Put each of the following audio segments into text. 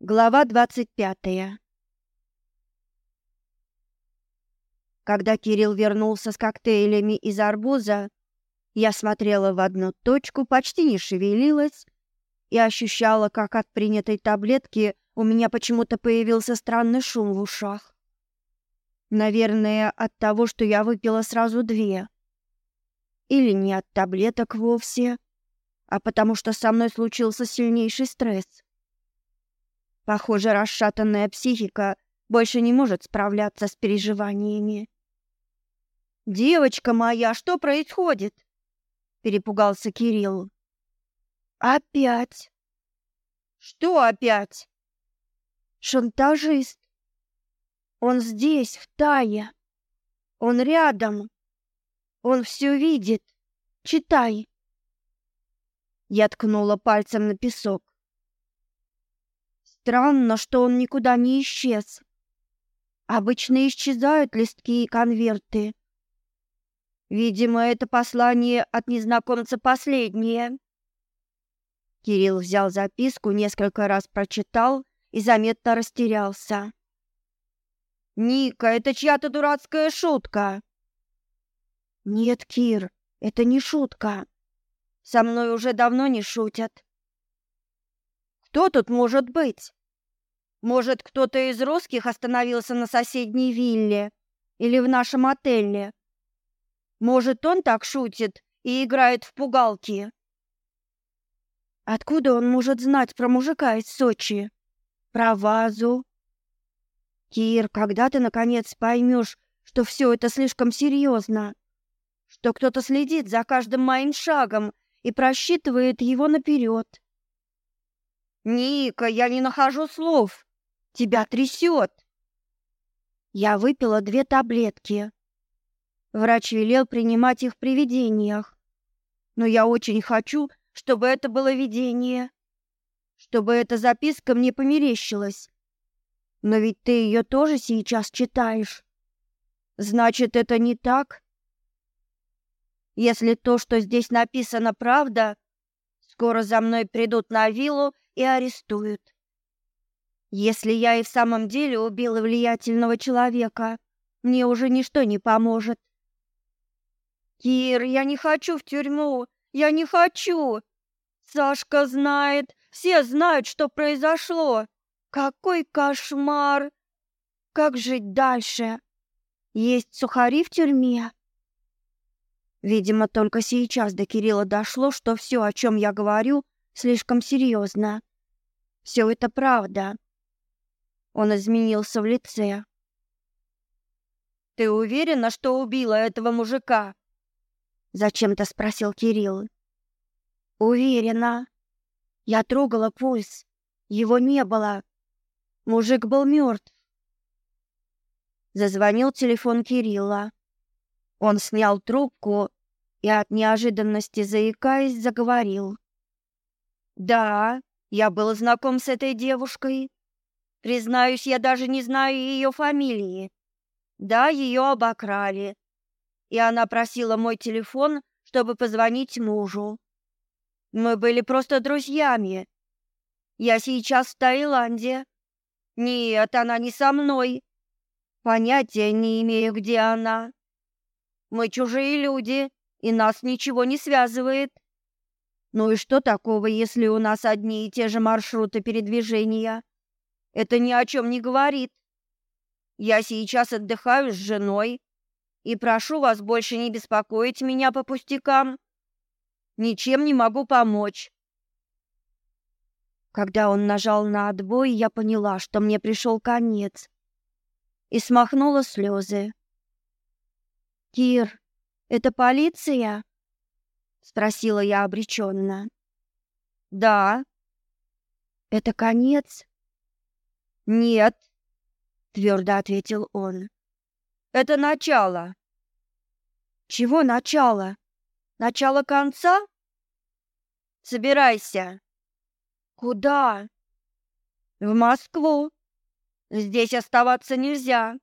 Глава двадцать пятая. Когда Кирилл вернулся с коктейлями из арбуза, я смотрела в одну точку, почти не шевелилась и ощущала, как от принятой таблетки у меня почему-то появился странный шум в ушах. Наверное, от того, что я выпила сразу две. Или не от таблеток вовсе, а потому что со мной случился сильнейший стресс. Похоже, расшатанная психика больше не может справляться с переживаниями. Девочка моя, что происходит? перепугался Кирилл. Опять. Что опять? Шантажист. Он здесь, в Тае. Он рядом. Он все видит. Читай. Я ткнула пальцем на песок. Странно, что он никуда не исчез. Обычно исчезают листки и конверты. Видимо, это послание от незнакомца последнее. Кирилл взял записку, несколько раз прочитал и заметно растерялся. Ника, это чья-то дурацкая шутка. Нет, Кир, это не шутка. Со мной уже давно не шутят. Кто тут может быть? Может, кто-то из русских остановился на соседней вилле или в нашем отеле? Может, он так шутит и играет в пугалки? Откуда он может знать про мужика из Сочи? Про вазу? Кир, когда ты наконец поймешь, что все это слишком серьезно, что кто-то следит за каждым моим шагом и просчитывает его наперед? Ника, я не нахожу слов. Тебя трясет. Я выпила две таблетки. Врач велел принимать их при видениях. Но я очень хочу, чтобы это было видение, чтобы эта записка мне померещилась. Но ведь ты ее тоже сейчас читаешь. Значит, это не так? Если то, что здесь написано, правда, скоро за мной придут на виллу и арестуют. Если я и в самом деле убила влиятельного человека, мне уже ничто не поможет. Кир, я не хочу в тюрьму. Я не хочу. Сашка знает, все знают, что произошло. Какой кошмар. Как жить дальше? Есть сухари в тюрьме? Видимо, только сейчас до Кирилла дошло, что все, о чем я говорю, слишком серьезно. Все это правда. Он изменился в лице. Ты уверена, что убила этого мужика? зачем-то спросил Кирилл. Уверена. Я трогала пульс. Его не было. Мужик был мертв. Зазвонил телефон Кирилла. Он снял трубку и от неожиданности заикаясь заговорил. Да, я был знаком с этой девушкой. Признаюсь, я даже не знаю ее фамилии. Да, ее обокрали. И она просила мой телефон, чтобы позвонить мужу. Мы были просто друзьями. Я сейчас в Таиланде. Нет, она не со мной. Понятия не имею, где она. Мы чужие люди, и нас ничего не связывает. Ну и что такого, если у нас одни и те же маршруты передвижения? Это ни о чем не говорит. Я сейчас отдыхаю с женой и прошу вас больше не беспокоить меня по пустякам. Ничем не могу помочь. Когда он нажал на отбой, я поняла, что мне пришел конец, и смахнула слезы. Кир, это полиция? спросила я обреченно. Да. Это конец? Нет, твердо ответил он. Это начало. Чего начало? Начало конца? Собирайся. Куда? В Москву. Здесь оставаться нельзя.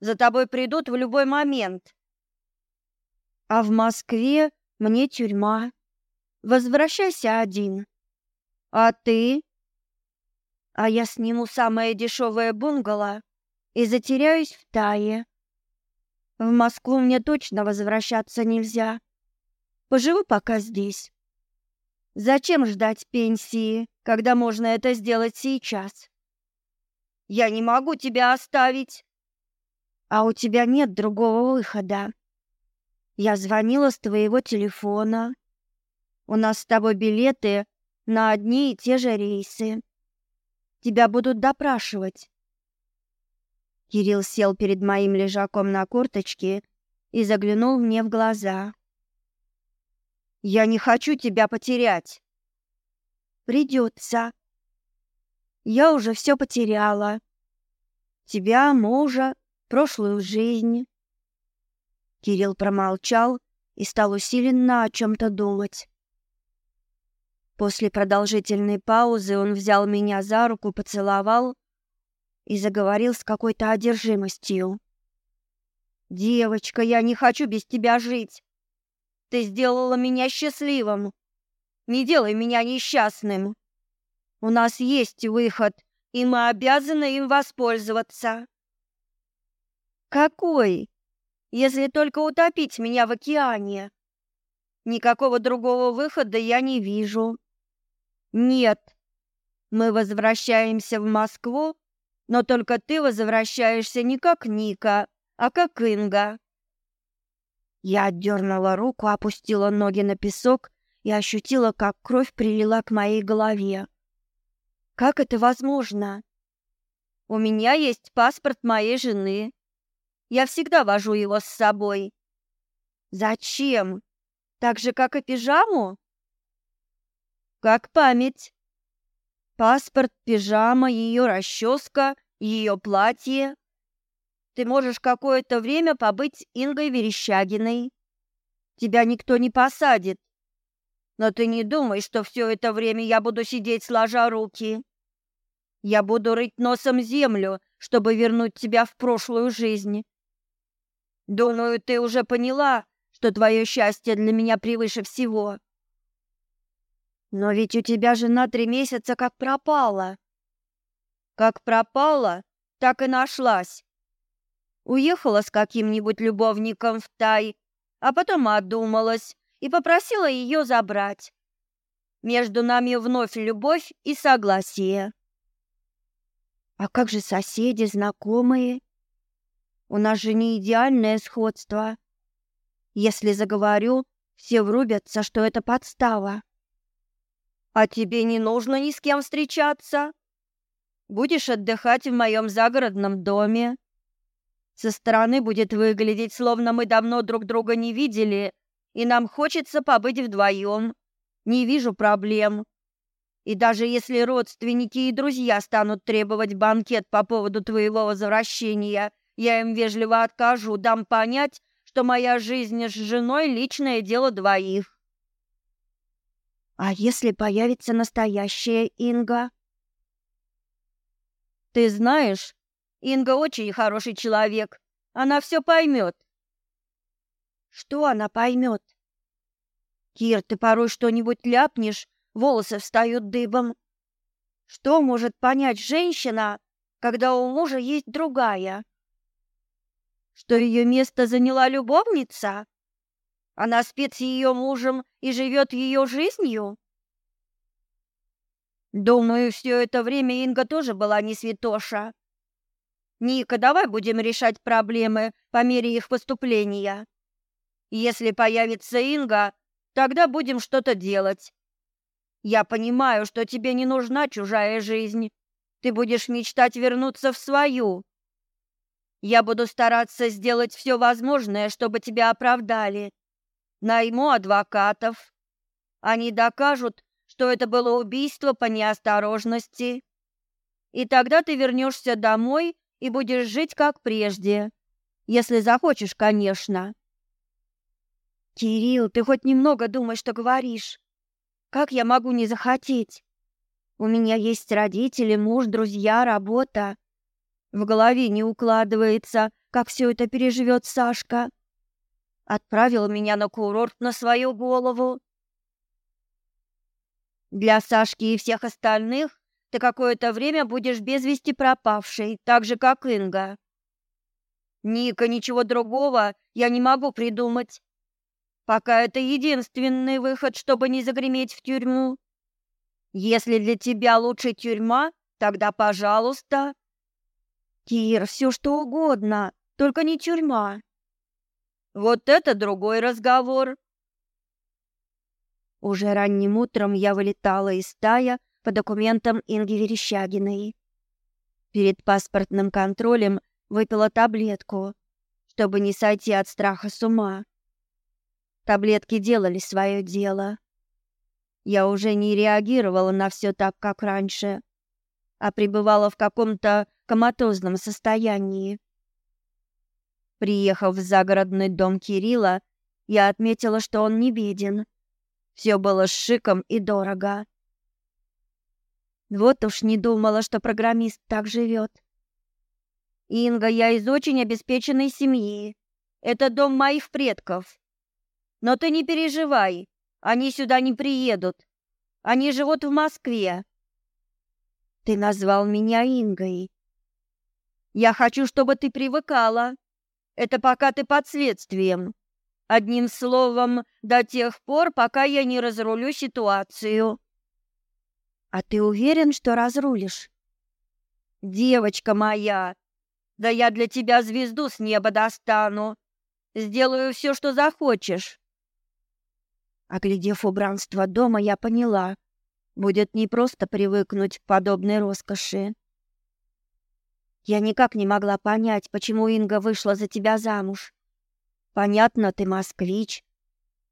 За тобой придут в любой момент. А в Москве мне тюрьма. Возвращайся один. А ты? А я сниму самое дешевое бунгало и затеряюсь в Тае. В Москву мне точно возвращаться нельзя. Поживу пока здесь. Зачем ждать пенсии, когда можно это сделать сейчас? Я не могу тебя оставить. А у тебя нет другого выхода. Я звонила с твоего телефона. У нас с тобой билеты на одни и те же рейсы. Тебя будут допрашивать. Кирилл сел перед моим лежаком на корточке и заглянул мне в глаза. Я не хочу тебя потерять. Придется. Я уже все потеряла. Тебя, мужа, прошлую жизнь. Кирилл промолчал и стал усиленно о чем то думать. После продолжительной паузы он взял меня за руку, поцеловал и заговорил с какой-то одержимостью. «Девочка, я не хочу без тебя жить. Ты сделала меня счастливым. Не делай меня несчастным. У нас есть выход, и мы обязаны им воспользоваться». «Какой? Если только утопить меня в океане. Никакого другого выхода я не вижу». Нет. Мы возвращаемся в Москву, но только ты возвращаешься не как Ника, а как Инга. Я отдернула руку, опустила ноги на песок и ощутила, как кровь прилила к моей голове. Как это возможно? У меня есть паспорт моей жены. Я всегда вожу его с собой. Зачем? Так же, как и пижаму? Как память. Паспорт, пижама, ее расческа, ее платье. Ты можешь какое-то время побыть Ингой Верещагиной. Тебя никто не посадит. Но ты не думай, что все это время я буду сидеть сложа руки. Я буду рыть носом землю, чтобы вернуть тебя в прошлую жизнь. Думаю, ты уже поняла, что твое счастье для меня превыше всего. Но ведь у тебя жена три месяца как пропала. Как пропала, так и нашлась. Уехала с каким-нибудь любовником в Тай, а потом одумалась и попросила ее забрать. Между нами вновь любовь и согласие. А как же соседи, знакомые? У нас же не идеальное сходство. Если заговорю, все врубятся, что это подстава. А тебе не нужно ни с кем встречаться. Будешь отдыхать в моем загородном доме. Со стороны будет выглядеть, словно мы давно друг друга не видели, и нам хочется побыть вдвоем. Не вижу проблем. И даже если родственники и друзья станут требовать банкет по поводу твоего возвращения, я им вежливо откажу, дам понять, что моя жизнь с женой — личное дело двоих. А если появится настоящая Инга? Ты знаешь, Инга очень хороший человек. Она все поймет. Что она поймет? Кир, ты порой что-нибудь ляпнешь, волосы встают дыбом. Что может понять женщина, когда у мужа есть другая? Что ее место заняла любовница? Она спит с ее мужем и живет ее жизнью? Думаю, все это время Инга тоже была не святоша. Ника, давай будем решать проблемы по мере их поступления. Если появится Инга, тогда будем что-то делать. Я понимаю, что тебе не нужна чужая жизнь. Ты будешь мечтать вернуться в свою. Я буду стараться сделать все возможное, чтобы тебя оправдали. Найму адвокатов. Они докажут, что это было убийство по неосторожности. И тогда ты вернешься домой и будешь жить как прежде. Если захочешь, конечно. Кирилл, ты хоть немного думаешь, что говоришь. Как я могу не захотеть? У меня есть родители, муж, друзья, работа. В голове не укладывается, как все это переживет Сашка отправил меня на курорт на свою голову. Для Сашки и всех остальных ты какое-то время будешь без вести пропавшей, так же, как Инга. Ника, ничего другого я не могу придумать. Пока это единственный выход, чтобы не загреметь в тюрьму. Если для тебя лучше тюрьма, тогда пожалуйста. Кир, все что угодно, только не тюрьма. Вот это другой разговор. Уже ранним утром я вылетала из стая по документам Инги Верещагиной. Перед паспортным контролем выпила таблетку, чтобы не сойти от страха с ума. Таблетки делали свое дело. Я уже не реагировала на все так, как раньше, а пребывала в каком-то коматозном состоянии. Приехав в загородный дом Кирилла, я отметила, что он не беден. Все было с шиком и дорого. Вот уж не думала, что программист так живет. Инга, я из очень обеспеченной семьи. Это дом моих предков. Но ты не переживай, они сюда не приедут. Они живут в Москве. Ты назвал меня Ингой. Я хочу, чтобы ты привыкала. Это пока ты под следствием. Одним словом, до тех пор, пока я не разрулю ситуацию. А ты уверен, что разрулишь? Девочка моя, да я для тебя звезду с неба достану. Сделаю все, что захочешь. Оглядев убранство дома, я поняла, будет не просто привыкнуть к подобной роскоши. Я никак не могла понять, почему Инга вышла за тебя замуж. Понятно, ты москвич.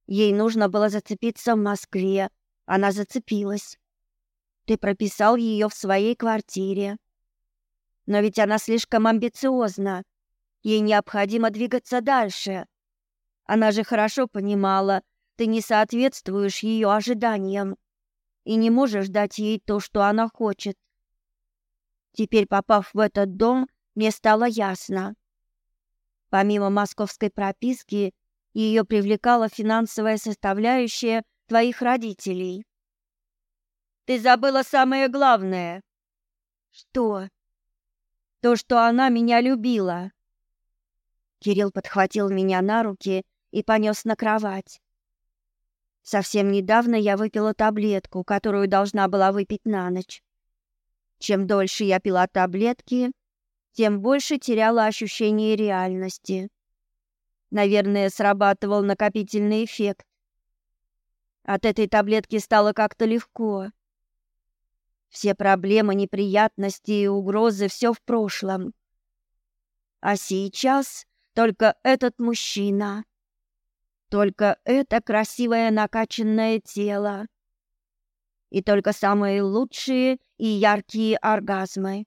Ей нужно было зацепиться в Москве. Она зацепилась. Ты прописал ее в своей квартире. Но ведь она слишком амбициозна. Ей необходимо двигаться дальше. Она же хорошо понимала, ты не соответствуешь ее ожиданиям и не можешь дать ей то, что она хочет. Теперь, попав в этот дом, мне стало ясно. Помимо московской прописки, ее привлекала финансовая составляющая твоих родителей. Ты забыла самое главное. Что? То, что она меня любила. Кирилл подхватил меня на руки и понес на кровать. Совсем недавно я выпила таблетку, которую должна была выпить на ночь. Чем дольше я пила таблетки, тем больше теряла ощущение реальности. Наверное, срабатывал накопительный эффект. От этой таблетки стало как-то легко. Все проблемы, неприятности и угрозы все в прошлом. А сейчас только этот мужчина. Только это красивое накачанное тело и только самые лучшие и яркие оргазмы.